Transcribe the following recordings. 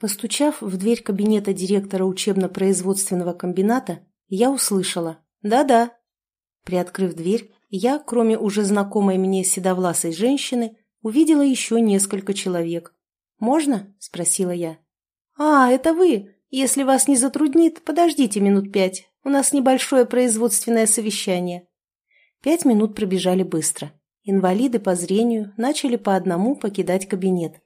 Постучав в дверь кабинета директора учебно-производственного комбината, я услышала «Да-да». Приоткрыв дверь, я, кроме уже знакомой мне седовласой женщины, увидела еще несколько человек. «Можно?» – спросила я. «А, это вы! Если вас не затруднит, подождите минут пять. У нас небольшое производственное совещание». Пять минут пробежали быстро. Инвалиды по зрению начали по одному покидать кабинет.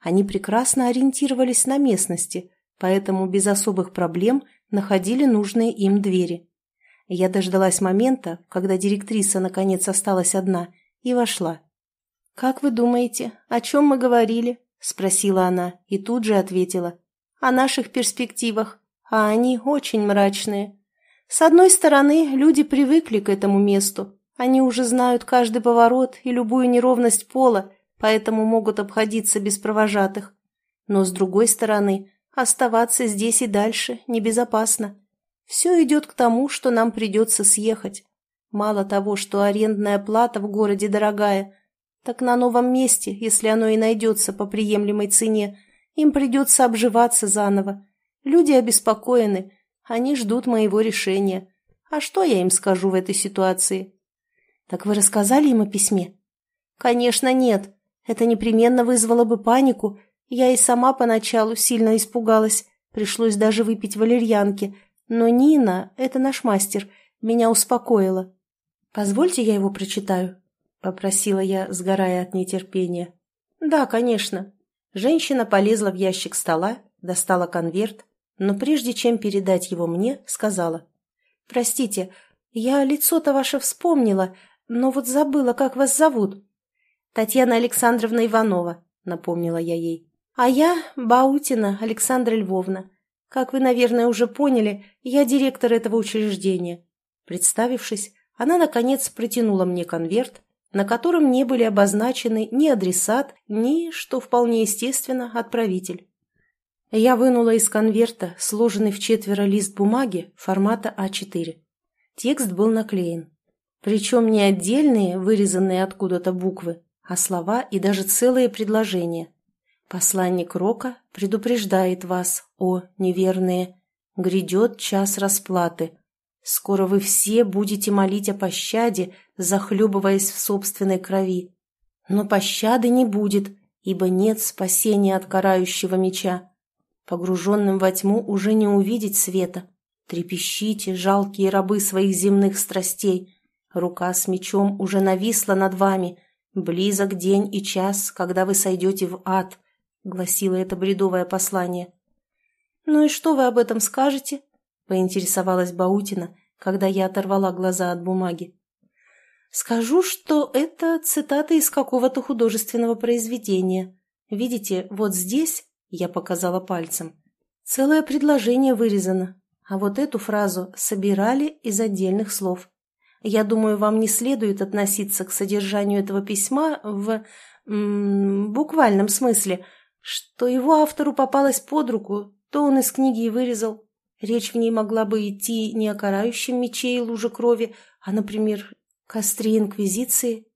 Они прекрасно ориентировались на местности, поэтому без особых проблем находили нужные им двери. Я дождалась момента, когда директриса наконец осталась одна, и вошла. «Как вы думаете, о чем мы говорили?» – спросила она и тут же ответила. «О наших перспективах, а они очень мрачные. С одной стороны, люди привыкли к этому месту, они уже знают каждый поворот и любую неровность пола, поэтому могут обходиться без провожатых. Но, с другой стороны, оставаться здесь и дальше небезопасно. Все идет к тому, что нам придется съехать. Мало того, что арендная плата в городе дорогая, так на новом месте, если оно и найдется по приемлемой цене, им придется обживаться заново. Люди обеспокоены, они ждут моего решения. А что я им скажу в этой ситуации? Так вы рассказали им о письме? Конечно, нет. Это непременно вызвало бы панику. Я и сама поначалу сильно испугалась. Пришлось даже выпить валерьянки. Но Нина, это наш мастер, меня успокоила. «Позвольте я его прочитаю?» — попросила я, сгорая от нетерпения. «Да, конечно». Женщина полезла в ящик стола, достала конверт, но прежде чем передать его мне, сказала. «Простите, я лицо-то ваше вспомнила, но вот забыла, как вас зовут». «Татьяна Александровна Иванова», — напомнила я ей. «А я Баутина Александра Львовна. Как вы, наверное, уже поняли, я директор этого учреждения». Представившись, она, наконец, протянула мне конверт, на котором не были обозначены ни адресат, ни, что вполне естественно, отправитель. Я вынула из конверта сложенный в четверо лист бумаги формата А4. Текст был наклеен. Причем не отдельные, вырезанные откуда-то буквы, а слова и даже целые предложения. Посланник Рока предупреждает вас, о неверные, грядет час расплаты. Скоро вы все будете молить о пощаде, захлебываясь в собственной крови. Но пощады не будет, ибо нет спасения от карающего меча. Погруженным во тьму уже не увидеть света. Трепещите, жалкие рабы своих земных страстей. Рука с мечом уже нависла над вами, «Близок день и час, когда вы сойдете в ад», — гласило это бредовое послание. «Ну и что вы об этом скажете?» — поинтересовалась Баутина, когда я оторвала глаза от бумаги. «Скажу, что это цитата из какого-то художественного произведения. Видите, вот здесь, — я показала пальцем, — целое предложение вырезано, а вот эту фразу собирали из отдельных слов. Я думаю, вам не следует относиться к содержанию этого письма в м, буквальном смысле, что его автору попалось под руку, то он из книги и вырезал. Речь в ней могла бы идти не о карающем мече и луже крови, а, например, костре Инквизиции.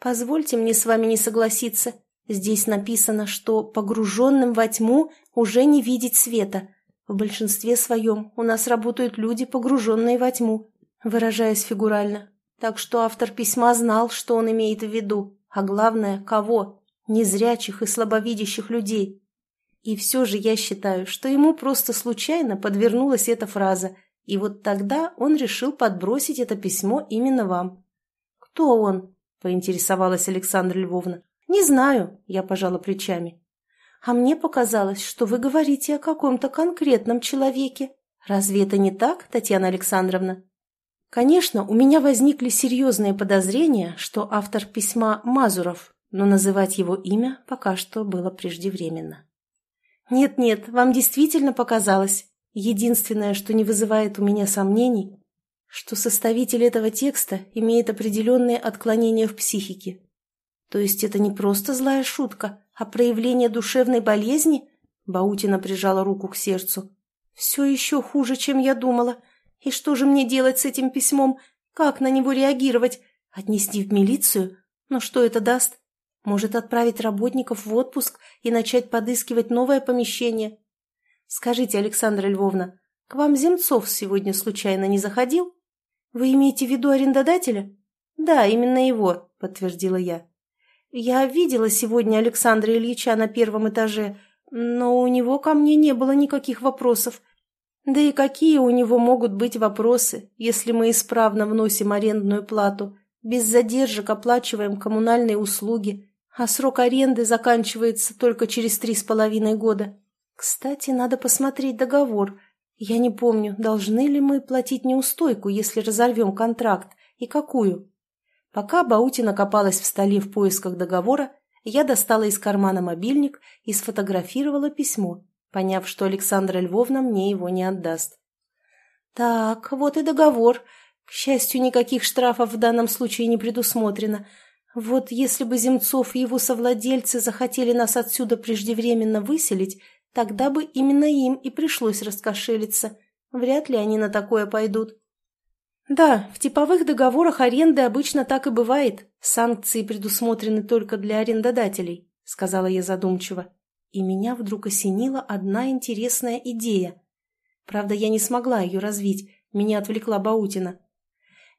Позвольте мне с вами не согласиться. Здесь написано, что погруженным во тьму уже не видеть света. В большинстве своем у нас работают люди, погруженные во тьму выражаясь фигурально. Так что автор письма знал, что он имеет в виду, а главное, кого? Незрячих и слабовидящих людей. И все же я считаю, что ему просто случайно подвернулась эта фраза, и вот тогда он решил подбросить это письмо именно вам. «Кто он?» – поинтересовалась Александра Львовна. «Не знаю», – я пожала плечами. «А мне показалось, что вы говорите о каком-то конкретном человеке. Разве это не так, Татьяна Александровна?» Конечно, у меня возникли серьезные подозрения, что автор письма Мазуров, но называть его имя пока что было преждевременно. «Нет-нет, вам действительно показалось. Единственное, что не вызывает у меня сомнений, что составитель этого текста имеет определенные отклонения в психике. То есть это не просто злая шутка, а проявление душевной болезни?» Баутина прижала руку к сердцу. «Все еще хуже, чем я думала. И что же мне делать с этим письмом? Как на него реагировать? Отнести в милицию? Но что это даст? Может, отправить работников в отпуск и начать подыскивать новое помещение? Скажите, Александра Львовна, к вам Земцов сегодня случайно не заходил? Вы имеете в виду арендодателя? Да, именно его, подтвердила я. Я видела сегодня Александра Ильича на первом этаже, но у него ко мне не было никаких вопросов. Да и какие у него могут быть вопросы, если мы исправно вносим арендную плату, без задержек оплачиваем коммунальные услуги, а срок аренды заканчивается только через три с половиной года? Кстати, надо посмотреть договор. Я не помню, должны ли мы платить неустойку, если разорвем контракт, и какую. Пока Баутина копалась в столе в поисках договора, я достала из кармана мобильник и сфотографировала письмо, поняв, что Александра Львовна мне его не отдаст. Так, вот и договор. К счастью, никаких штрафов в данном случае не предусмотрено. Вот если бы Земцов и его совладельцы захотели нас отсюда преждевременно выселить, Тогда бы именно им и пришлось раскошелиться. Вряд ли они на такое пойдут. Да, в типовых договорах аренды обычно так и бывает. Санкции предусмотрены только для арендодателей, сказала я задумчиво. И меня вдруг осенила одна интересная идея. Правда, я не смогла ее развить, меня отвлекла Баутина.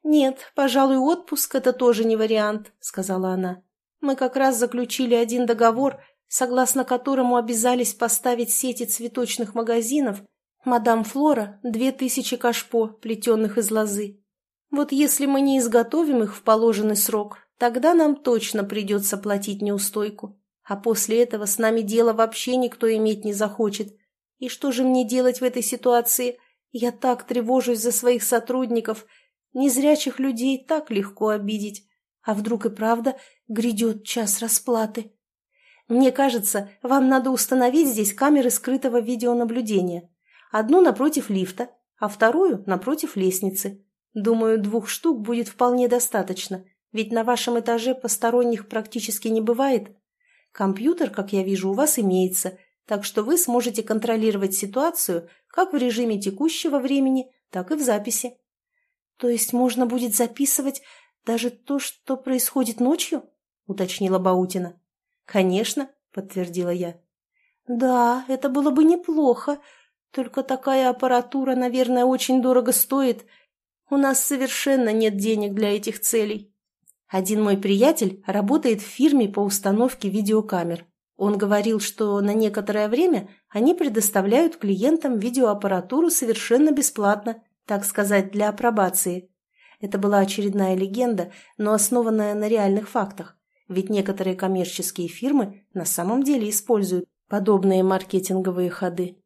«Нет, пожалуй, отпуск – это тоже не вариант», – сказала она. «Мы как раз заключили один договор, согласно которому обязались поставить сети цветочных магазинов «Мадам Флора» две тысячи кашпо, плетенных из лозы. Вот если мы не изготовим их в положенный срок, тогда нам точно придется платить неустойку. А после этого с нами дело вообще никто иметь не захочет. И что же мне делать в этой ситуации? Я так тревожусь за своих сотрудников. Незрячих людей так легко обидеть. А вдруг и правда грядет час расплаты? Мне кажется, вам надо установить здесь камеры скрытого видеонаблюдения. Одну напротив лифта, а вторую напротив лестницы. Думаю, двух штук будет вполне достаточно, ведь на вашем этаже посторонних практически не бывает. Компьютер, как я вижу, у вас имеется, так что вы сможете контролировать ситуацию как в режиме текущего времени, так и в записи. То есть можно будет записывать даже то, что происходит ночью? уточнила Баутина. «Конечно», — подтвердила я. «Да, это было бы неплохо. Только такая аппаратура, наверное, очень дорого стоит. У нас совершенно нет денег для этих целей. Один мой приятель работает в фирме по установке видеокамер. Он говорил, что на некоторое время они предоставляют клиентам видеоаппаратуру совершенно бесплатно, так сказать, для апробации. Это была очередная легенда, но основанная на реальных фактах. Ведь некоторые коммерческие фирмы на самом деле используют подобные маркетинговые ходы.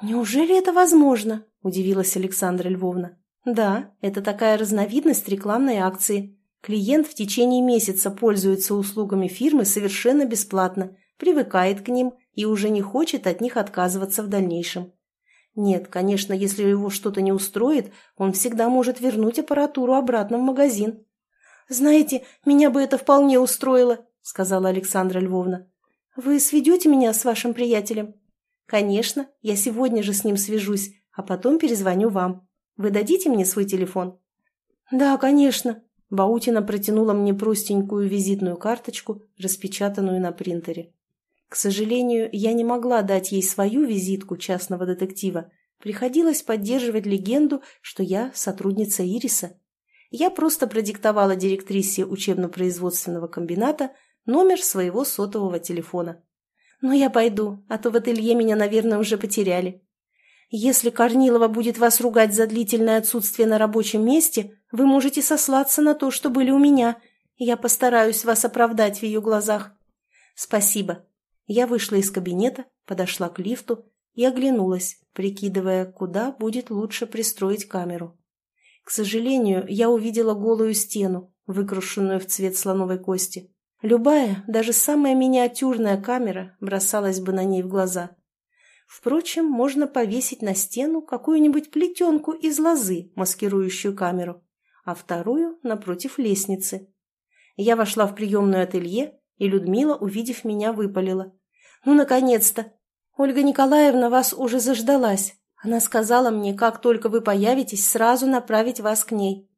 «Неужели это возможно?» – удивилась Александра Львовна. «Да, это такая разновидность рекламной акции. Клиент в течение месяца пользуется услугами фирмы совершенно бесплатно, привыкает к ним и уже не хочет от них отказываться в дальнейшем. Нет, конечно, если его что-то не устроит, он всегда может вернуть аппаратуру обратно в магазин. «Знаете, меня бы это вполне устроило», — сказала Александра Львовна. «Вы сведете меня с вашим приятелем?» «Конечно, я сегодня же с ним свяжусь, а потом перезвоню вам. Вы дадите мне свой телефон?» «Да, конечно». Баутина протянула мне простенькую визитную карточку, распечатанную на принтере. К сожалению, я не могла дать ей свою визитку частного детектива. Приходилось поддерживать легенду, что я сотрудница Ириса я просто продиктовала директрисе учебно-производственного комбината номер своего сотового телефона. «Но я пойду, а то в ателье меня, наверное, уже потеряли. Если Корнилова будет вас ругать за длительное отсутствие на рабочем месте, вы можете сослаться на то, что были у меня. Я постараюсь вас оправдать в ее глазах». «Спасибо». Я вышла из кабинета, подошла к лифту и оглянулась, прикидывая, куда будет лучше пристроить камеру. К сожалению, я увидела голую стену, выкрашенную в цвет слоновой кости. Любая, даже самая миниатюрная камера бросалась бы на ней в глаза. Впрочем, можно повесить на стену какую-нибудь плетенку из лозы, маскирующую камеру, а вторую напротив лестницы. Я вошла в приемную ателье, и Людмила, увидев меня, выпалила. «Ну, наконец-то! Ольга Николаевна вас уже заждалась. Она сказала мне, как только вы появитесь, сразу направить вас к ней.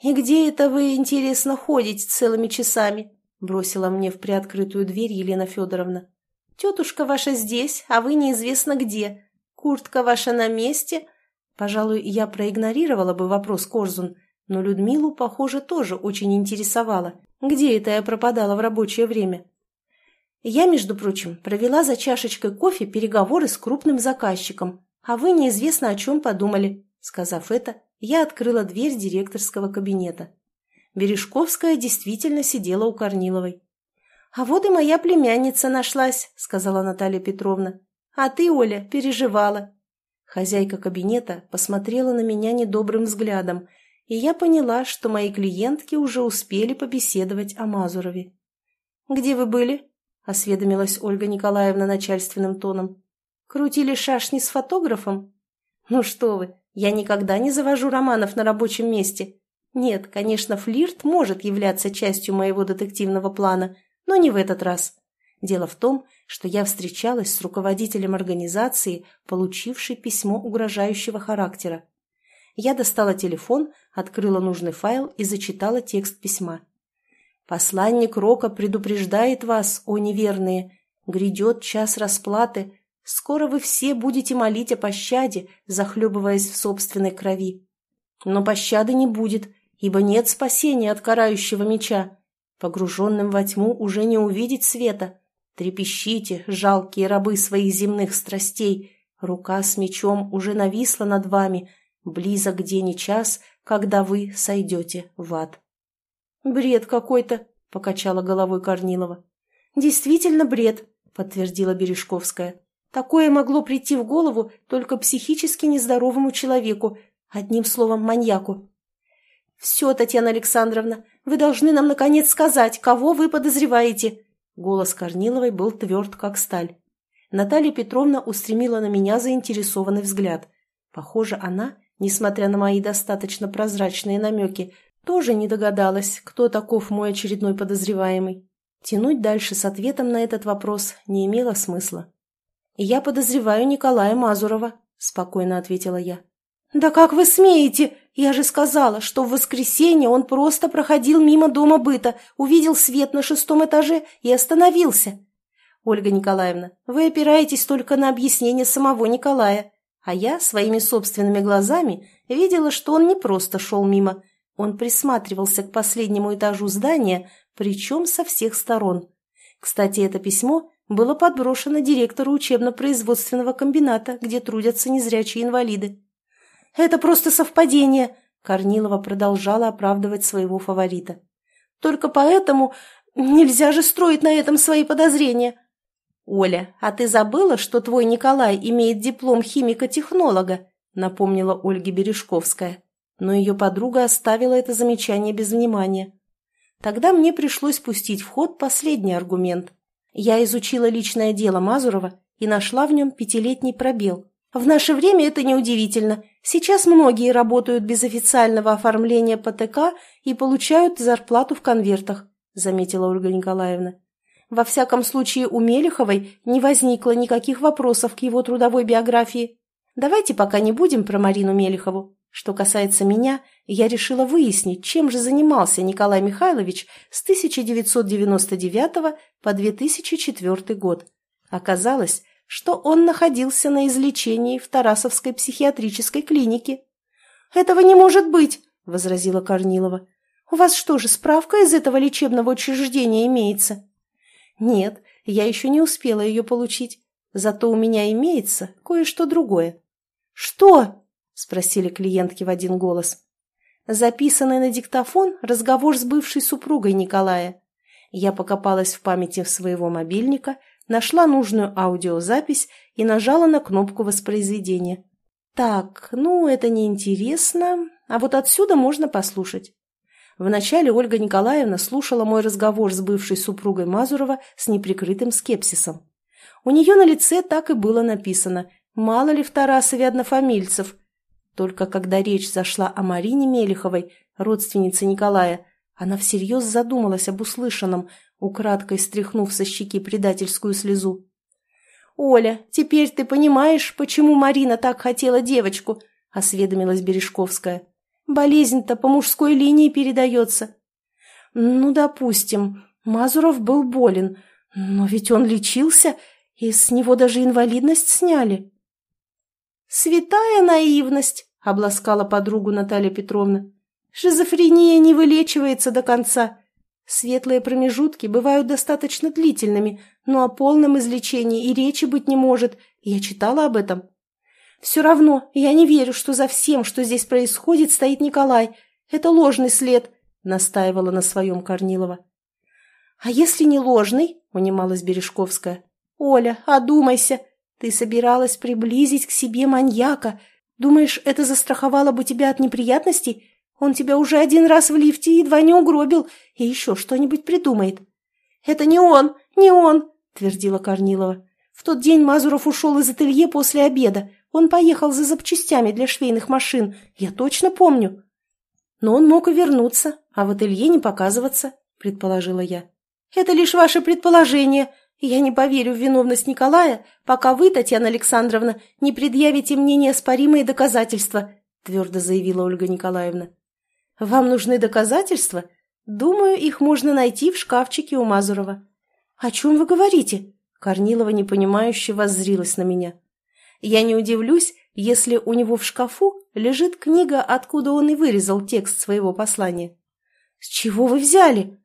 «И где это вы, интересно, ходите целыми часами?» бросила мне в приоткрытую дверь Елена Федоровна. «Тетушка ваша здесь, а вы неизвестно где. Куртка ваша на месте?» Пожалуй, я проигнорировала бы вопрос Корзун, но Людмилу, похоже, тоже очень интересовало, где это я пропадала в рабочее время. Я, между прочим, провела за чашечкой кофе переговоры с крупным заказчиком, а вы неизвестно о чем подумали. Сказав это, я открыла дверь директорского кабинета. Бережковская действительно сидела у Корниловой. «А вот и моя племянница нашлась», — сказала Наталья Петровна. «А ты, Оля, переживала». Хозяйка кабинета посмотрела на меня недобрым взглядом, и я поняла, что мои клиентки уже успели побеседовать о Мазурове. «Где вы были?» — осведомилась Ольга Николаевна начальственным тоном. «Крутили шашни с фотографом?» «Ну что вы, я никогда не завожу романов на рабочем месте. Нет, конечно, флирт может являться частью моего детективного плана, но не в этот раз. Дело в том, что я встречалась с руководителем организации, получившей письмо угрожающего характера. Я достала телефон, открыла нужный файл и зачитала текст письма. «Посланник Рока предупреждает вас, о неверные. Грядет час расплаты. Скоро вы все будете молить о пощаде, захлебываясь в собственной крови. Но пощады не будет, ибо нет спасения от карающего меча. Погруженным во тьму уже не увидеть света» Трепещите, жалкие рабы своих земных страстей, рука с мечом уже нависла над вами, близок день и час, когда вы сойдете в ад. «Бред какой-то», — покачала головой Корнилова. «Действительно бред», — подтвердила Бережковская. «Такое могло прийти в голову только психически нездоровому человеку, одним словом, маньяку». «Все, Татьяна Александровна, вы должны нам, наконец, сказать, кого вы подозреваете», Голос Корниловой был тверд, как сталь. Наталья Петровна устремила на меня заинтересованный взгляд. Похоже, она, несмотря на мои достаточно прозрачные намеки, тоже не догадалась, кто таков мой очередной подозреваемый. Тянуть дальше с ответом на этот вопрос не имело смысла. «Я подозреваю Николая Мазурова», — спокойно ответила я. «Да как вы смеете? Я же сказала, что в воскресенье он просто проходил мимо дома быта, увидел свет на шестом этаже и остановился». «Ольга Николаевна, вы опираетесь только на объяснение самого Николая, а я своими собственными глазами видела, что он не просто шел мимо, он присматривался к последнему этажу здания, причем со всех сторон. Кстати, это письмо было подброшено директору учебно-производственного комбината, где трудятся незрячие инвалиды. «Это просто совпадение», — Корнилова продолжала оправдывать своего фаворита. «Только поэтому нельзя же строить на этом свои подозрения». «Оля, а ты забыла, что твой Николай имеет диплом химика-технолога?» — напомнила Ольга Бережковская. Но ее подруга оставила это замечание без внимания. Тогда мне пришлось пустить в ход последний аргумент. Я изучила личное дело Мазурова и нашла в нем пятилетний пробел. В наше время это неудивительно. Сейчас многие работают без официального оформления ПТК и получают зарплату в конвертах, заметила Ольга Николаевна. Во всяком случае, у Мелеховой не возникло никаких вопросов к его трудовой биографии. Давайте пока не будем про Марину Мелехову. Что касается меня, я решила выяснить, чем же занимался Николай Михайлович с 1999 по 2004 год. Оказалось, что он находился на излечении в Тарасовской психиатрической клинике. «Этого не может быть!» – возразила Корнилова. «У вас что же, справка из этого лечебного учреждения имеется?» «Нет, я еще не успела ее получить. Зато у меня имеется кое-что другое». «Что?» – спросили клиентки в один голос. Записанный на диктофон разговор с бывшей супругой Николая. Я покопалась в памяти своего мобильника нашла нужную аудиозапись и нажала на кнопку воспроизведения. Так, ну, это неинтересно, а вот отсюда можно послушать. Вначале Ольга Николаевна слушала мой разговор с бывшей супругой Мазурова с неприкрытым скепсисом. У нее на лице так и было написано «Мало ли в Тарасове однофамильцев». Только когда речь зашла о Марине Мелеховой, родственнице Николая, она всерьез задумалась об услышанном, украдкой стряхнув со щеки предательскую слезу. «Оля, теперь ты понимаешь, почему Марина так хотела девочку?» — осведомилась Бережковская. «Болезнь-то по мужской линии передается». «Ну, допустим, Мазуров был болен, но ведь он лечился, и с него даже инвалидность сняли». «Святая наивность!» — обласкала подругу Наталья Петровна. «Шизофрения не вылечивается до конца. Светлые промежутки бывают достаточно длительными, но о полном излечении и речи быть не может. Я читала об этом. Все равно я не верю, что за всем, что здесь происходит, стоит Николай. Это ложный след», — настаивала на своем Корнилова. «А если не ложный?» — унималась Бережковская. «Оля, одумайся. Ты собиралась приблизить к себе маньяка. Думаешь, это застраховало бы тебя от неприятностей? Он тебя уже один раз в лифте едва не угробил и еще что-нибудь придумает». «Это не он, не он!» — твердила Корнилова. «В тот день Мазуров ушел из ателье после обеда. Он поехал за запчастями для швейных машин. Я точно помню». «Но он мог и вернуться, а в ателье не показываться», — предположила я. «Это лишь ваше предположение. Я не поверю в виновность Николая, пока вы, Татьяна Александровна, не предъявите мне неоспоримые доказательства», твердо заявила Ольга Николаевна. «Вам нужны доказательства? Думаю, их можно найти в шкафчике у Мазурова». «О чем вы говорите?» Корнилова непонимающе воззрилась на меня. «Я не удивлюсь, если у него в шкафу лежит книга, откуда он и вырезал текст своего послания». «С чего вы взяли?»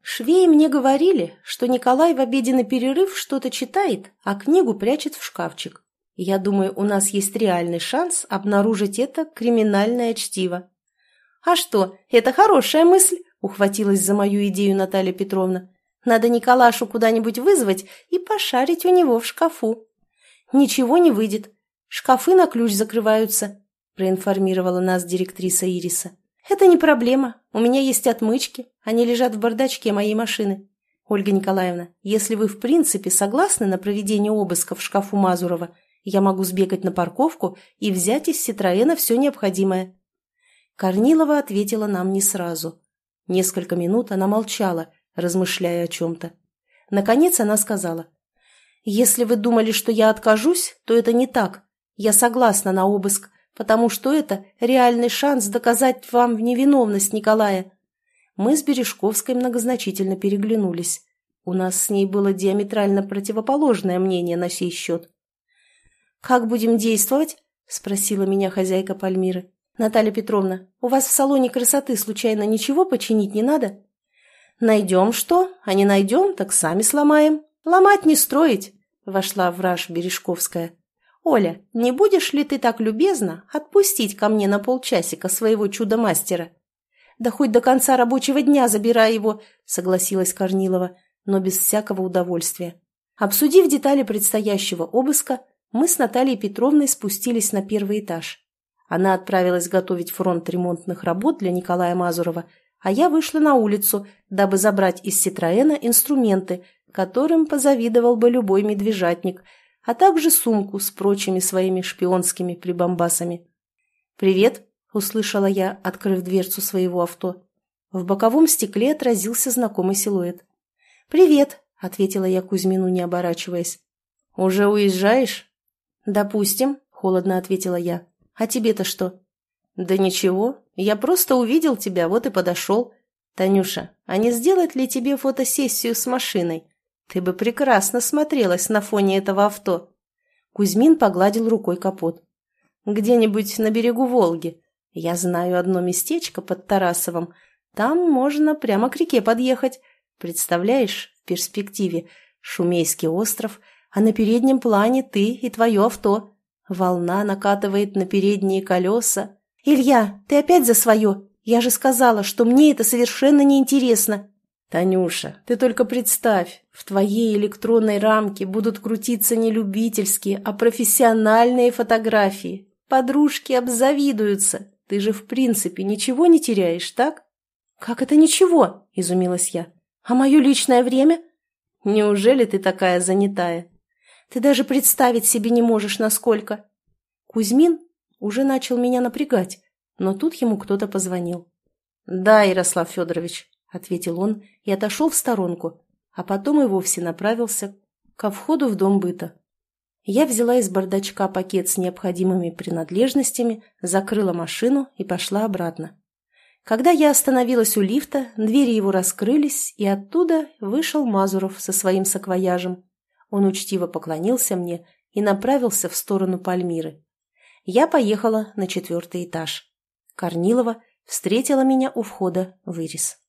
Швеи мне говорили, что Николай в обеденный перерыв что-то читает, а книгу прячет в шкафчик. Я думаю, у нас есть реальный шанс обнаружить это криминальное чтиво. «А что, это хорошая мысль», — ухватилась за мою идею Наталья Петровна. «Надо Николашу куда-нибудь вызвать и пошарить у него в шкафу». «Ничего не выйдет. Шкафы на ключ закрываются», — проинформировала нас директриса Ириса. «Это не проблема. У меня есть отмычки. Они лежат в бардачке моей машины. Ольга Николаевна, если вы в принципе согласны на проведение обыска в шкафу Мазурова, я могу сбегать на парковку и взять из Ситроена все необходимое». Корнилова ответила нам не сразу. Несколько минут она молчала, размышляя о чем-то. Наконец она сказала. «Если вы думали, что я откажусь, то это не так. Я согласна на обыск, потому что это реальный шанс доказать вам невиновность Николая. Мы с Бережковской многозначительно переглянулись. У нас с ней было диаметрально противоположное мнение на сей счет. «Как будем действовать?» – спросила меня хозяйка Пальмиры. «Наталья Петровна, у вас в салоне красоты случайно ничего починить не надо?» «Найдем что, а не найдем, так сами сломаем. Ломать не строить», – вошла враж Бережковская. «Оля, не будешь ли ты так любезна отпустить ко мне на полчасика своего чудо-мастера?» «Да хоть до конца рабочего дня забирай его», — согласилась Корнилова, но без всякого удовольствия. Обсудив детали предстоящего обыска, мы с Натальей Петровной спустились на первый этаж. Она отправилась готовить фронт ремонтных работ для Николая Мазурова, а я вышла на улицу, дабы забрать из Ситроена инструменты, которым позавидовал бы любой медвежатник — а также сумку с прочими своими шпионскими прибамбасами. «Привет!» – услышала я, открыв дверцу своего авто. В боковом стекле отразился знакомый силуэт. «Привет!» – ответила я Кузьмину, не оборачиваясь. «Уже уезжаешь?» «Допустим», – холодно ответила я. «А тебе-то что?» «Да ничего, я просто увидел тебя, вот и подошел. Танюша, а не сделать ли тебе фотосессию с машиной? Ты бы прекрасно смотрелась на фоне этого авто. Кузьмин погладил рукой капот. Где-нибудь на берегу Волги. Я знаю одно местечко под Тарасовым. Там можно прямо к реке подъехать. Представляешь, в перспективе Шумейский остров, а на переднем плане ты и твое авто. Волна накатывает на передние колеса. «Илья, ты опять за свое? Я же сказала, что мне это совершенно неинтересно!» «Танюша, ты только представь, в твоей электронной рамке будут крутиться не любительские, а профессиональные фотографии. Подружки обзавидуются. Ты же в принципе ничего не теряешь, так?» «Как это ничего?» – изумилась я. «А мое личное время?» «Неужели ты такая занятая?» «Ты даже представить себе не можешь, насколько...» Кузьмин уже начал меня напрягать, но тут ему кто-то позвонил. «Да, Ярослав Федорович», ответил он и отошел в сторонку, а потом и вовсе направился ко входу в дом быта. Я взяла из бардачка пакет с необходимыми принадлежностями, закрыла машину и пошла обратно. Когда я остановилась у лифта, двери его раскрылись, и оттуда вышел Мазуров со своим саквояжем. Он учтиво поклонился мне и направился в сторону Пальмиры. я поехала на четвертый этаж. Корнилова встретила меня у входа в Ирис.